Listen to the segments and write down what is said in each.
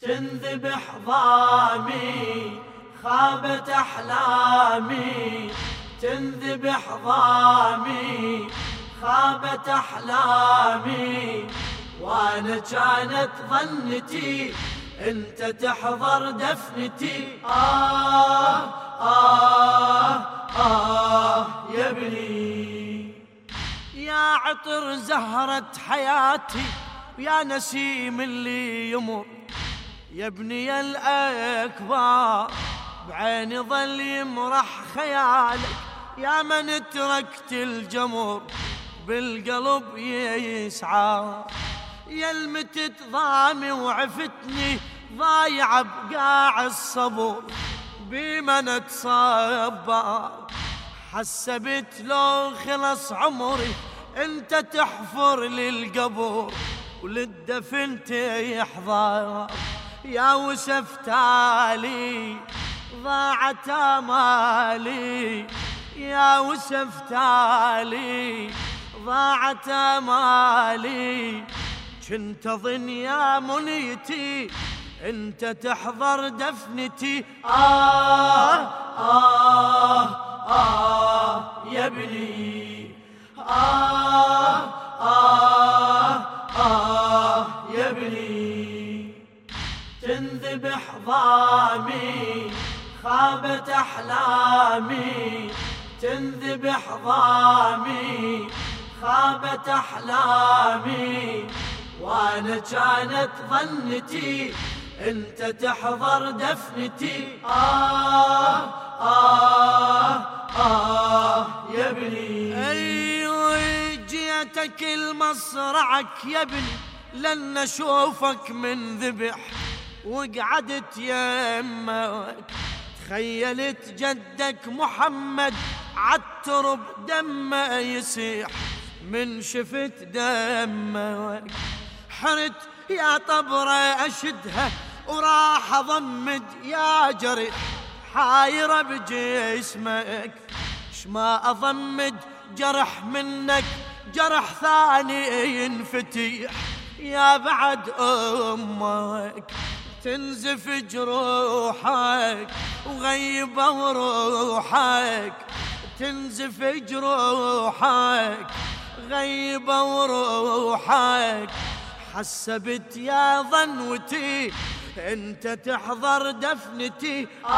تنذبح ضامي خابت أحلامي. تنذبح ضامي خابت أحلامي. وأنا كانت ظنتي أنت تحضر دفنتي. آه آه آه يا ابني. يا عطر زهرة حياتي يا نسيم اللي يمر. يا ابني الأكبر بعيني ظل يمرح خيالك. يا من تركت الجمر بالقلب يسعى يا المتت ضامي وعفتني ضايع بقاع الصبر بمن اتصبر حسبت لو خلص عمري انت تحفر للقبر وللدفن تحضر. يا وسف تالي ضاعت أمالي. يا وسف تالي ضاعت أمالي. كنت اظن يا منيتي انت تحضر دفنتي. آه آه آه يا ابني. آه آه آه يا ابني. تنذبح ضامي خابت أحلامي. تنذبح ضامي خابت أحلامي. وأنا كانت ظنتي أنت تحضر دفنتي. آه آه آه يا ابني. أيوة جيتك المصرعك يا ابني لن أشوفك من ذبح. وقعدت يمك تخيلت جدك محمد عالترب دمه يسيح من شفت دمك حرت يا طبرة أشدها وراح أضمد يا جريح حايرة بجسمك. شما أضمد جرح منك جرح ثاني ينفتح يا بعد أمك. تنزف جروحك وغيبة وروحك تنزف جروحك غيبة وروحك حسبت يا ظنوتي انت تحضر دفنتي آه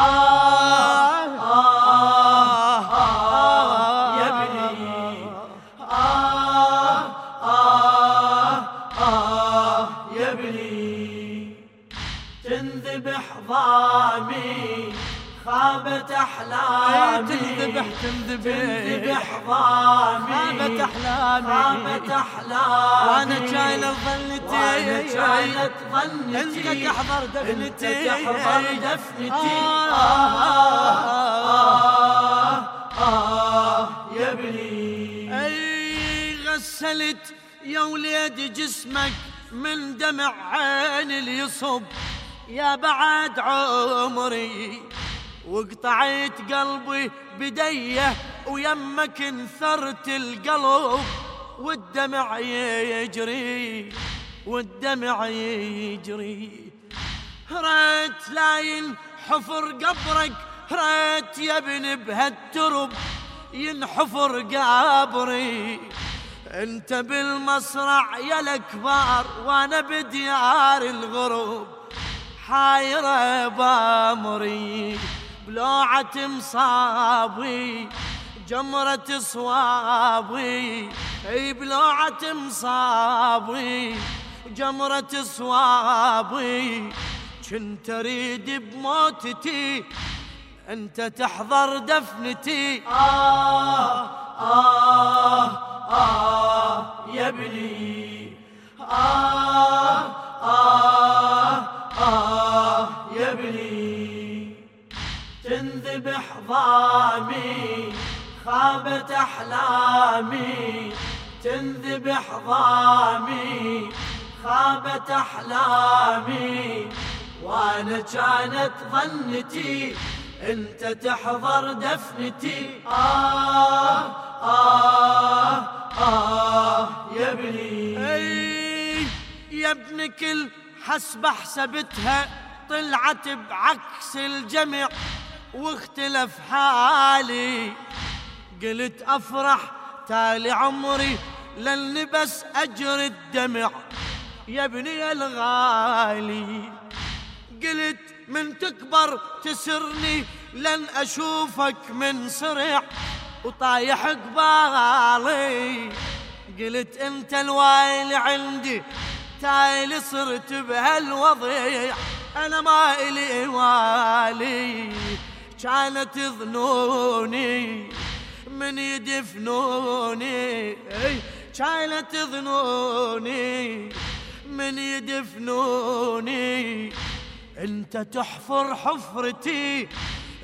آه آه يا ابني آه آه آه يا ابني تنذبح ضامي خابت أحلامي. تنذبح تنذبح ضامي خابت أحلامي. خابت أحلامي. وأنا كاينة ظنتي وأنا كانت ظنتي أنت تحضر دفنتي. أنت تحضر دفنتي. آه. آه. آه. يا ابني. أي غسلت يا وليد جسمك من دمع عين اللي يصب يا بعد عمري وقطعت قلبي بديه ويمك انثرت القلب والدمع يجري والدمع يجري. ريت لاين حفر قبرك ريت يا ابن بهالترب ينحفر قبري. انت بالمصرع يا الكبار وأنا بديار الغروب. حايرة بامري بلوعة مصابي جمرة صوابي. أي بلوعة مصابي جمرة صوابي. كنت أريد بموتتي أنت تحضر دفنتي. آه آه آه يا ابني. آه تنذبح ضامي خابت أحلامي. تنذبح ضامي خابت أحلامي. وأنا كانت ظنتي أنت تحضر دفنتي. آه آه آه يا ابني. أي يا ابن كل حسب حسبتها طلعت بعكس الجمع واختلف حالي. قلت أفرح تالي عمري لأني بس اجري الدمع. يا ابني الغالي. قلت من تكبر تسرني لن أشوفك من صرع وطايح قبالي. قلت أنت الوايل عندي تايل صرت بهالوضيع. أنا ما إلي والي. كانت ظنوني من يدفنوني. كانت ظنوني من يدفنوني. أنت تحفر حفرتي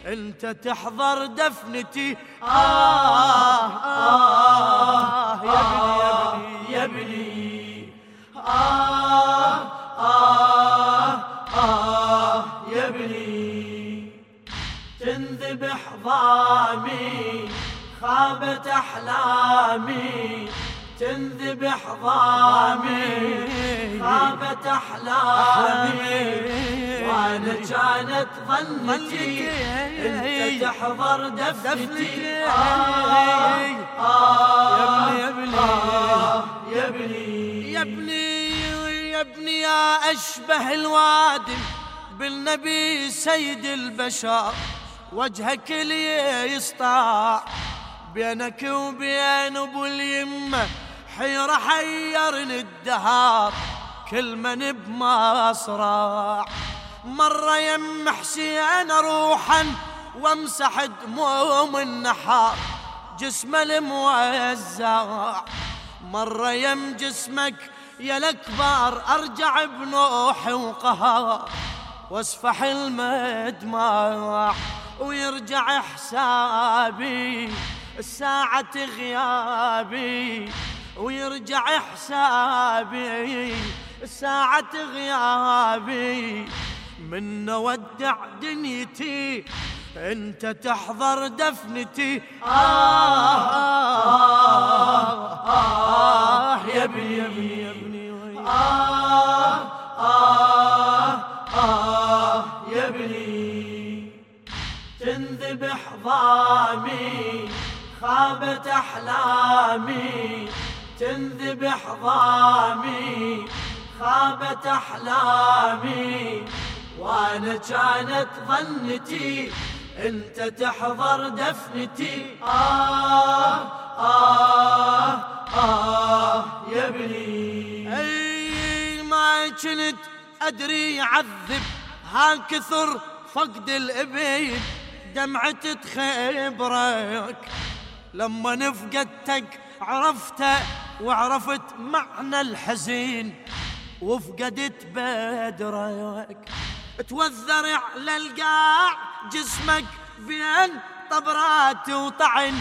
أنت تحضر دفنتي. آه آه يا ابني يا ابني آه آه ضامي خابت أحلامي تنذبح ضامي خابت أحلامي. وأنا كانت ظنتي أنت تحضر دفنتي. آه آه يا ابني يا ابني يا ابني يا يا أشبه الوادم بالنبي سيد البشر. وجهك لي يسطع بينك وبين أبو اليمه حيرة حيرني الدهار كل من بمصرع. مرة يم حسين روحا وامسح دموم النحار جسمه الموزع. مرة يم جسمك يا الأكبر أرجع بنوح وقهار واسفح المدمع. ويرجع حسابي الساعة غيابي. ويرجع حسابي ساعة غيابي. من نودع دنيتي انت تحضر دفنتي. آه آه آه, آه يا ابني يا ابني آه آه ضامي خابت أحلامي تنذبح ضامي خابت أحلامي. وأنا كانت ظنتي أنت تحضر دفنتي. آه آه آه يا ابني. أي ما كنت أدري يعذب ها كثر فقد الإبين دمعة تخبرك لما نفقدتك عرفته وعرفت معنى الحزين وفقدت بدرك. توذر على القاع جسمك بين طبرات وطعن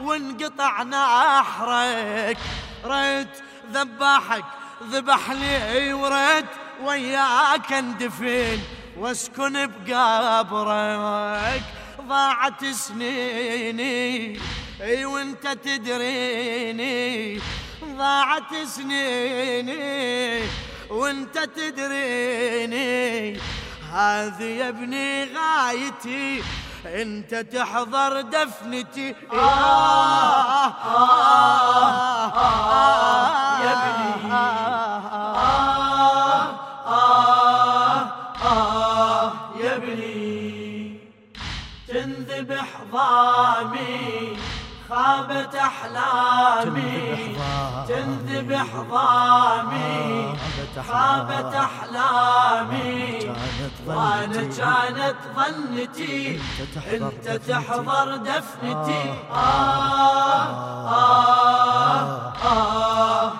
وانقطع نحرك ريت ذباحك ذبح لي وريت وياك اندفن واسكن بقبرك. ضاعت سنيني. أي وانت تدريني. ضاعت سنيني. وانت تدريني. هذه يا ابني غايتي. انت تحضر دفنتي. آه. آه. آه. آه. يا ابني. ضامي خابت أحلامي تنذبح ضامي خابت أحلامي. وأنا كانت ظنتي أنت تحضر دفنتي. آه آه آه